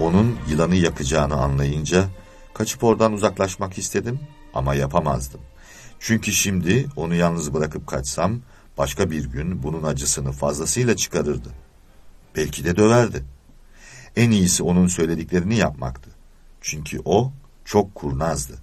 Onun yılanı yakacağını anlayınca kaçıp oradan uzaklaşmak istedim ama yapamazdım. Çünkü şimdi onu yalnız bırakıp kaçsam başka bir gün bunun acısını fazlasıyla çıkarırdı. Belki de döverdi. En iyisi onun söylediklerini yapmaktı. Çünkü o çok kurnazdı.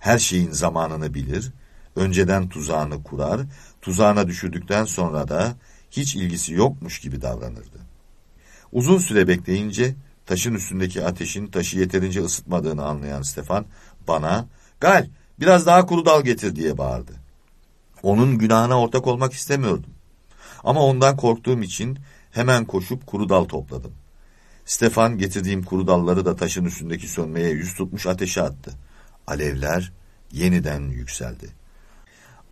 Her şeyin zamanını bilir, önceden tuzağını kurar, tuzağına düşürdükten sonra da hiç ilgisi yokmuş gibi davranırdı. Uzun süre bekleyince taşın üstündeki ateşin taşı yeterince ısıtmadığını anlayan Stefan bana ''Gal biraz daha kuru dal getir'' diye bağırdı. Onun günahına ortak olmak istemiyordum. Ama ondan korktuğum için hemen koşup kuru dal topladım. Stefan getirdiğim kuru dalları da taşın üstündeki sönmeye yüz tutmuş ateşe attı. Alevler yeniden yükseldi.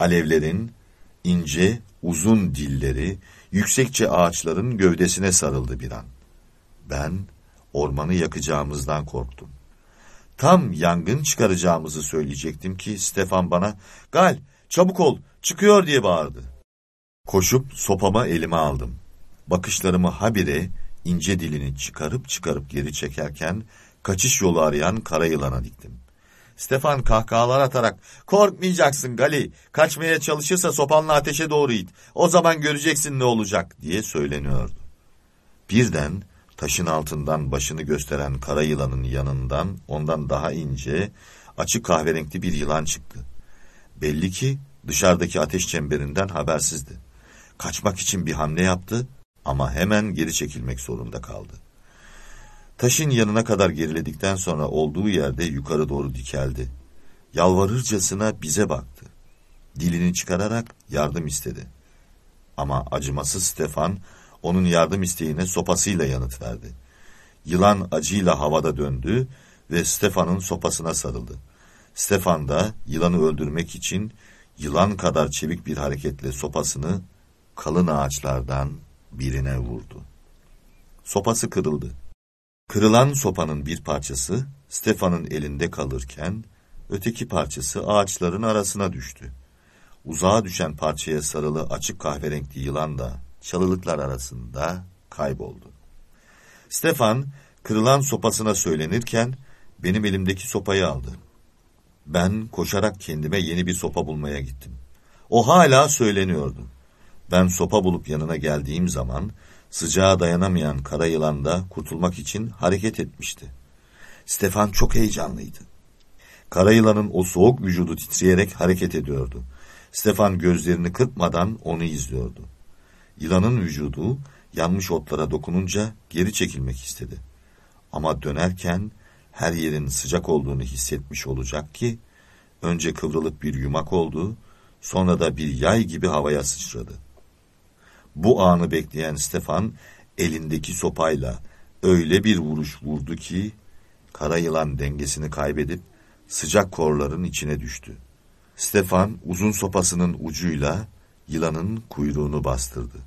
Alevlerin ince, uzun dilleri yüksekçe ağaçların gövdesine sarıldı bir an. Ben ormanı yakacağımızdan korktum. Tam yangın çıkaracağımızı söyleyecektim ki Stefan bana ''Gal çabuk ol çıkıyor'' diye bağırdı. Koşup sopama elime aldım. Bakışlarımı habire ince dilini çıkarıp çıkarıp geri çekerken kaçış yolu arayan kara yılana diktim. Stefan kahkahalar atarak korkmayacaksın Gali kaçmaya çalışırsa sopanla ateşe doğru it o zaman göreceksin ne olacak diye söyleniyordu. Birden taşın altından başını gösteren kara yılanın yanından ondan daha ince açık kahverenkli bir yılan çıktı. Belli ki dışarıdaki ateş çemberinden habersizdi. Kaçmak için bir hamle yaptı ama hemen geri çekilmek zorunda kaldı. Taşın yanına kadar geriledikten sonra olduğu yerde yukarı doğru dikeldi. Yalvarırcasına bize baktı. Dilini çıkararak yardım istedi. Ama acımasız Stefan onun yardım isteğine sopasıyla yanıt verdi. Yılan acıyla havada döndü ve Stefan'ın sopasına sarıldı. Stefan da yılanı öldürmek için yılan kadar çevik bir hareketle sopasını kalın ağaçlardan birine vurdu. Sopası kırıldı. Kırılan sopanın bir parçası Stefan'ın elinde kalırken öteki parçası ağaçların arasına düştü. Uzağa düşen parçaya sarılı açık kahverengi yılan da çalılıklar arasında kayboldu. Stefan kırılan sopasına söylenirken benim elimdeki sopayı aldı. Ben koşarak kendime yeni bir sopa bulmaya gittim. O hala söyleniyordu. Ben sopa bulup yanına geldiğim zaman sıcağa dayanamayan kara yılan da kurtulmak için hareket etmişti. Stefan çok heyecanlıydı. Kara yılanın o soğuk vücudu titreyerek hareket ediyordu. Stefan gözlerini kırpmadan onu izliyordu. Yılanın vücudu yanmış otlara dokununca geri çekilmek istedi. Ama dönerken her yerin sıcak olduğunu hissetmiş olacak ki önce kıvrılıp bir yumak oldu, sonra da bir yay gibi havaya sıçradı. Bu anı bekleyen Stefan elindeki sopayla öyle bir vuruş vurdu ki kara yılan dengesini kaybedip sıcak korların içine düştü. Stefan uzun sopasının ucuyla yılanın kuyruğunu bastırdı.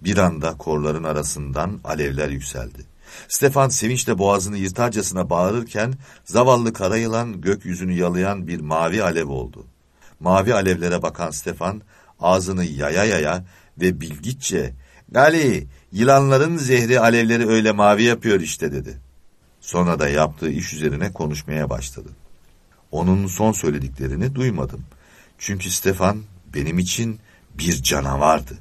Bir anda korların arasından alevler yükseldi. Stefan sevinçle boğazını yırtarcasına bağırırken zavallı kara yılan gökyüzünü yalayan bir mavi alev oldu. Mavi alevlere bakan Stefan ağzını yaya yaya ve bilgiççe ''Gali, yılanların zehri alevleri öyle mavi yapıyor işte.'' dedi. Sonra da yaptığı iş üzerine konuşmaya başladı. Onun son söylediklerini duymadım. Çünkü Stefan benim için bir canavardı.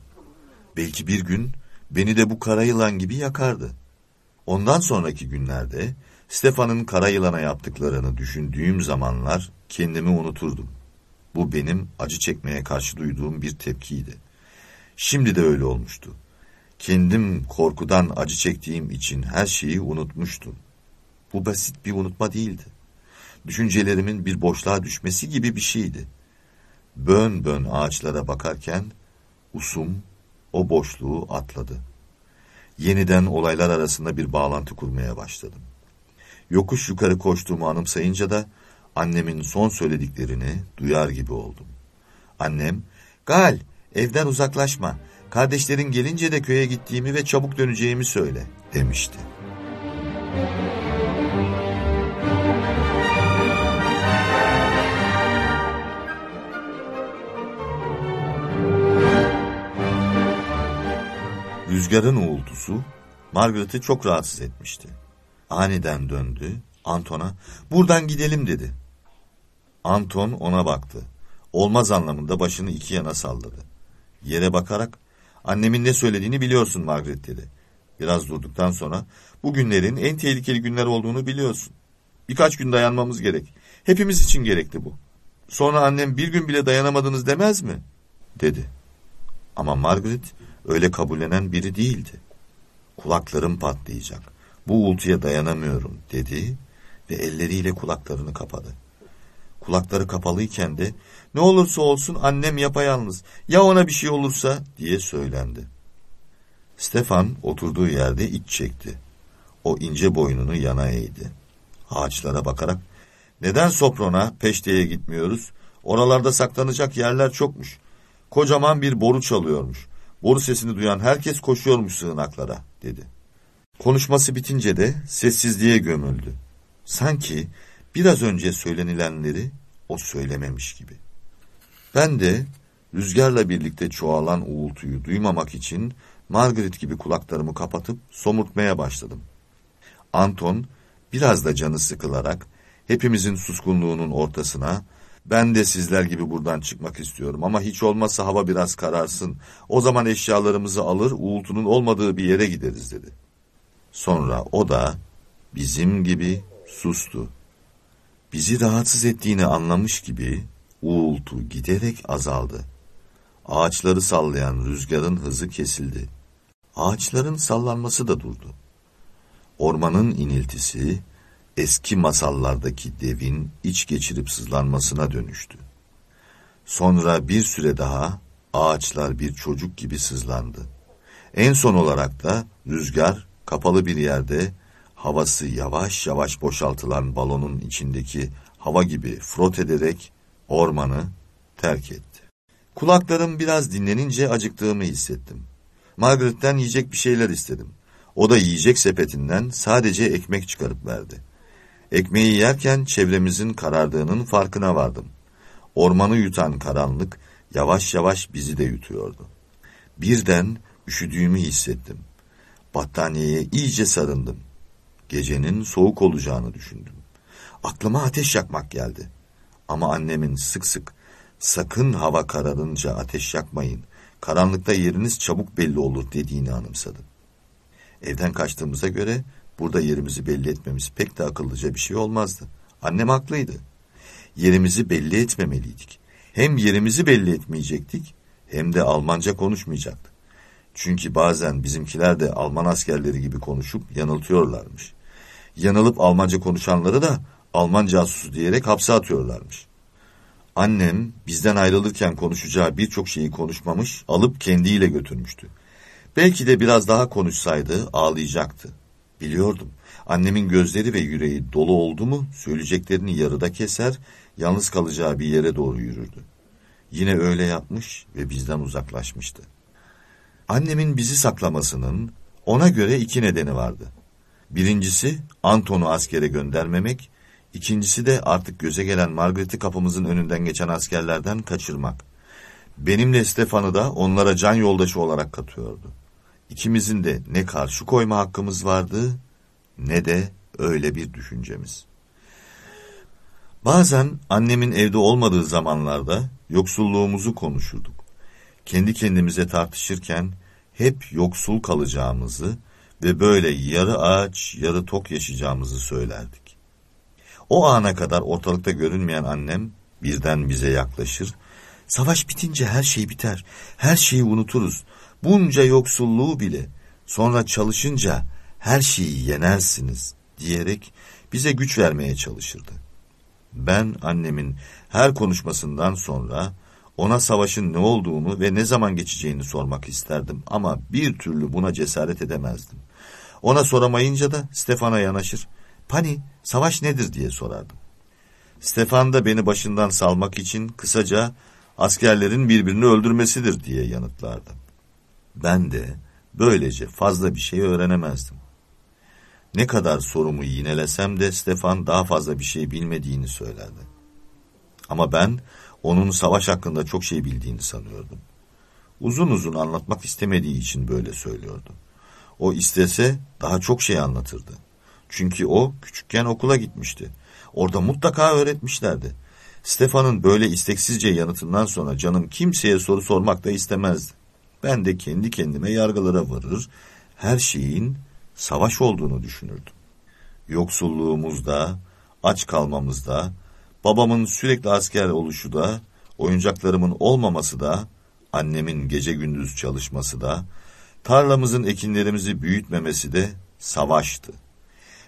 Belki bir gün beni de bu kara yılan gibi yakardı. Ondan sonraki günlerde Stefan'ın kara yılana yaptıklarını düşündüğüm zamanlar kendimi unuturdum. Bu benim acı çekmeye karşı duyduğum bir tepkiydi. Şimdi de öyle olmuştu. Kendim korkudan acı çektiğim için her şeyi unutmuştum. Bu basit bir unutma değildi. Düşüncelerimin bir boşluğa düşmesi gibi bir şeydi. Bön bön ağaçlara bakarken usum o boşluğu atladı. Yeniden olaylar arasında bir bağlantı kurmaya başladım. Yokuş yukarı koştuğumu anımsayınca da annemin son söylediklerini duyar gibi oldum. Annem, Gal evden uzaklaşma, kardeşlerin gelince de köye gittiğimi ve çabuk döneceğimi söyle demişti. Rüzgarın uğultusu Margaret'i çok rahatsız etmişti. Aniden döndü. Anton'a buradan gidelim dedi. Anton ona baktı. Olmaz anlamında başını iki yana salladı. Yere bakarak annemin ne söylediğini biliyorsun Margaret dedi. Biraz durduktan sonra bu günlerin en tehlikeli günler olduğunu biliyorsun. Birkaç gün dayanmamız gerek. Hepimiz için gerekli bu. Sonra annem bir gün bile dayanamadınız demez mi? dedi. Ama Margaret öyle kabullenen biri değildi. Kulaklarım patlayacak. Bu uğultuya dayanamıyorum dedi ve elleriyle kulaklarını kapadı. Kulakları kapalıyken de ne olursa olsun annem yapayalnız ya ona bir şey olursa diye söylendi. Stefan oturduğu yerde iç çekti. O ince boynunu yana eğdi. Ağaçlara bakarak neden Sopron'a Peşte'ye gitmiyoruz? Oralarda saklanacak yerler çokmuş. Kocaman bir boru çalıyormuş. Boru sesini duyan herkes koşuyormuş sığınaklara dedi. Konuşması bitince de sessizliğe gömüldü. Sanki biraz önce söylenilenleri o söylememiş gibi. Ben de rüzgarla birlikte çoğalan uğultuyu duymamak için Margaret gibi kulaklarımı kapatıp somurtmaya başladım. Anton biraz da canı sıkılarak hepimizin suskunluğunun ortasına ben de sizler gibi buradan çıkmak istiyorum ama hiç olmazsa hava biraz kararsın. O zaman eşyalarımızı alır uğultunun olmadığı bir yere gideriz dedi. Sonra o da bizim gibi sustu. Bizi rahatsız ettiğini anlamış gibi uğultu giderek azaldı. Ağaçları sallayan rüzgarın hızı kesildi. Ağaçların sallanması da durdu. Ormanın iniltisi eski masallardaki devin iç geçirip sızlanmasına dönüştü. Sonra bir süre daha ağaçlar bir çocuk gibi sızlandı. En son olarak da rüzgar kapalı bir yerde havası yavaş yavaş boşaltılan balonun içindeki hava gibi frot ederek ormanı terk etti. Kulaklarım biraz dinlenince acıktığımı hissettim. Margaret'ten yiyecek bir şeyler istedim. O da yiyecek sepetinden sadece ekmek çıkarıp verdi. Ekmeği yerken çevremizin karardığının farkına vardım. Ormanı yutan karanlık yavaş yavaş bizi de yutuyordu. Birden üşüdüğümü hissettim. Battaniyeye iyice sarındım. Gecenin soğuk olacağını düşündüm. Aklıma ateş yakmak geldi. Ama annemin sık sık sakın hava kararınca ateş yakmayın, karanlıkta yeriniz çabuk belli olur dediğini anımsadım. Evden kaçtığımıza göre burada yerimizi belli etmemiz pek de akıllıca bir şey olmazdı. Annem haklıydı. Yerimizi belli etmemeliydik. Hem yerimizi belli etmeyecektik hem de Almanca konuşmayacaktık. Çünkü bazen bizimkiler de Alman askerleri gibi konuşup yanıltıyorlarmış. Yanılıp Almanca konuşanları da Alman casusu diyerek hapse atıyorlarmış. Annem bizden ayrılırken konuşacağı birçok şeyi konuşmamış, alıp kendiyle götürmüştü. Belki de biraz daha konuşsaydı ağlayacaktı. Biliyordum. Annemin gözleri ve yüreği dolu oldu mu söyleyeceklerini yarıda keser, yalnız kalacağı bir yere doğru yürürdü. Yine öyle yapmış ve bizden uzaklaşmıştı. Annemin bizi saklamasının ona göre iki nedeni vardı. Birincisi Anton'u askere göndermemek, ikincisi de artık göze gelen Margaret'i kapımızın önünden geçen askerlerden kaçırmak. Benimle Stefan'ı da onlara can yoldaşı olarak katıyordu. İkimizin de ne karşı koyma hakkımız vardı ne de öyle bir düşüncemiz. Bazen annemin evde olmadığı zamanlarda yoksulluğumuzu konuşurduk. Kendi kendimize tartışırken hep yoksul kalacağımızı ve böyle yarı aç yarı tok yaşayacağımızı söylerdik. O ana kadar ortalıkta görünmeyen annem birden bize yaklaşır. Savaş bitince her şey biter. Her şeyi unuturuz. Bunca yoksulluğu bile sonra çalışınca her şeyi yenersiniz diyerek bize güç vermeye çalışırdı. Ben annemin her konuşmasından sonra ona savaşın ne olduğunu ve ne zaman geçeceğini sormak isterdim ama bir türlü buna cesaret edemezdim. Ona soramayınca da Stefan'a yanaşır. Pani, savaş nedir diye sorardım. Stefan da beni başından salmak için kısaca askerlerin birbirini öldürmesidir diye yanıtlardı. Ben de böylece fazla bir şey öğrenemezdim. Ne kadar sorumu yinelesem de Stefan daha fazla bir şey bilmediğini söylerdi. Ama ben onun savaş hakkında çok şey bildiğini sanıyordum. Uzun uzun anlatmak istemediği için böyle söylüyordu. O istese daha çok şey anlatırdı. Çünkü o küçükken okula gitmişti. Orada mutlaka öğretmişlerdi. Stefan'ın böyle isteksizce yanıtından sonra canım kimseye soru sormak da istemezdi. Ben de kendi kendime yargılara varır, her şeyin savaş olduğunu düşünürdüm. Yoksulluğumuzda, aç kalmamızda, babamın sürekli asker oluşu da, oyuncaklarımın olmaması da, annemin gece gündüz çalışması da, tarlamızın ekinlerimizi büyütmemesi de savaştı.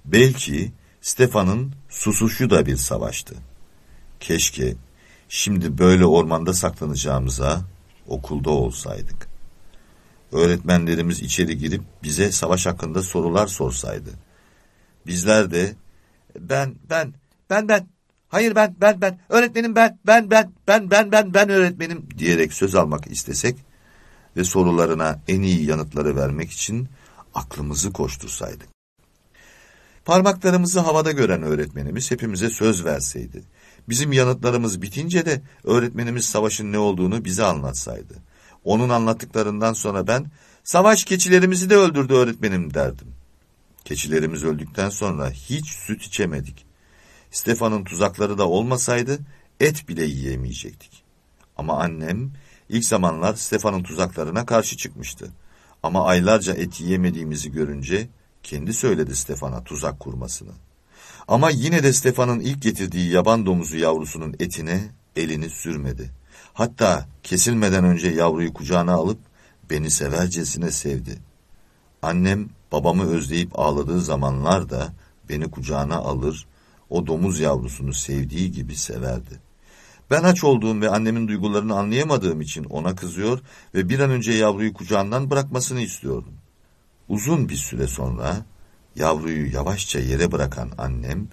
Belki Stefan'ın susuşu da bir savaştı. Keşke şimdi böyle ormanda saklanacağımıza okulda olsaydık. Öğretmenlerimiz içeri girip bize savaş hakkında sorular sorsaydı. Bizler de ben ben ben ben hayır ben ben ben öğretmenim ben ben ben ben ben ben ben öğretmenim diyerek söz almak istesek ve sorularına en iyi yanıtları vermek için aklımızı koştursaydık. Parmaklarımızı havada gören öğretmenimiz hepimize söz verseydi. Bizim yanıtlarımız bitince de öğretmenimiz savaşın ne olduğunu bize anlatsaydı. Onun anlattıklarından sonra ben, savaş keçilerimizi de öldürdü öğretmenim derdim. Keçilerimiz öldükten sonra hiç süt içemedik. Stefan'ın tuzakları da olmasaydı et bile yiyemeyecektik. Ama annem ilk zamanlar Stefan'ın tuzaklarına karşı çıkmıştı. Ama aylarca et yiyemediğimizi görünce kendi söyledi Stefan'a tuzak kurmasını. Ama yine de Stefan'ın ilk getirdiği yaban domuzu yavrusunun etine elini sürmedi. Hatta kesilmeden önce yavruyu kucağına alıp beni severcesine sevdi. Annem babamı özleyip ağladığı zamanlarda beni kucağına alır, o domuz yavrusunu sevdiği gibi severdi. Ben aç olduğum ve annemin duygularını anlayamadığım için ona kızıyor ve bir an önce yavruyu kucağından bırakmasını istiyordum. Uzun bir süre sonra yavruyu yavaşça yere bırakan annem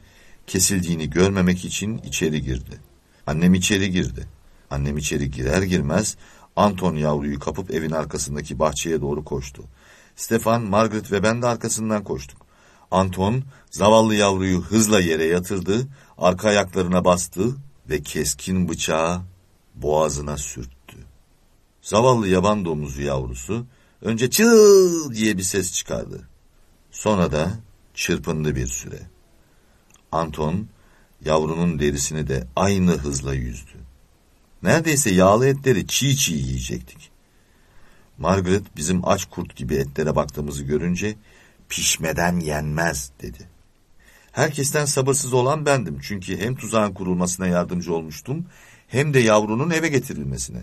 kesildiğini görmemek için içeri girdi. Annem içeri girdi. Annem içeri girer girmez Anton yavruyu kapıp evin arkasındaki bahçeye doğru koştu. Stefan, Margaret ve ben de arkasından koştuk. Anton zavallı yavruyu hızla yere yatırdı, arka ayaklarına bastı ve keskin bıçağı boğazına sürttü. Zavallı yaban domuzu yavrusu önce çığ diye bir ses çıkardı. Sonra da çırpındı bir süre. Anton yavrunun derisini de aynı hızla yüzdü. Neredeyse yağlı etleri çiğ çiğ yiyecektik. Margaret bizim aç kurt gibi etlere baktığımızı görünce pişmeden yenmez dedi. Herkesten sabırsız olan bendim çünkü hem tuzağın kurulmasına yardımcı olmuştum hem de yavrunun eve getirilmesine.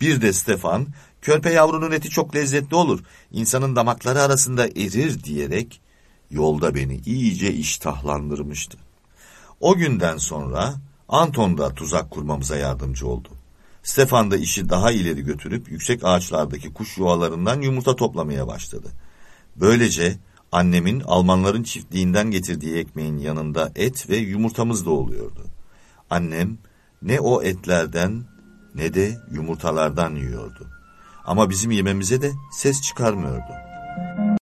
Bir de Stefan, körpe yavrunun eti çok lezzetli olur, insanın damakları arasında erir diyerek yolda beni iyice iştahlandırmıştı. O günden sonra Anton da tuzak kurmamıza yardımcı oldu. Stefan da işi daha ileri götürüp yüksek ağaçlardaki kuş yuvalarından yumurta toplamaya başladı. Böylece annemin Almanların çiftliğinden getirdiği ekmeğin yanında et ve yumurtamız da oluyordu. Annem ne o etlerden ne de yumurtalardan yiyordu. Ama bizim yememize de ses çıkarmıyordu.